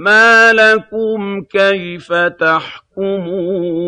مَا لَكُمْ كَيْفَ تَحْكُمُونَ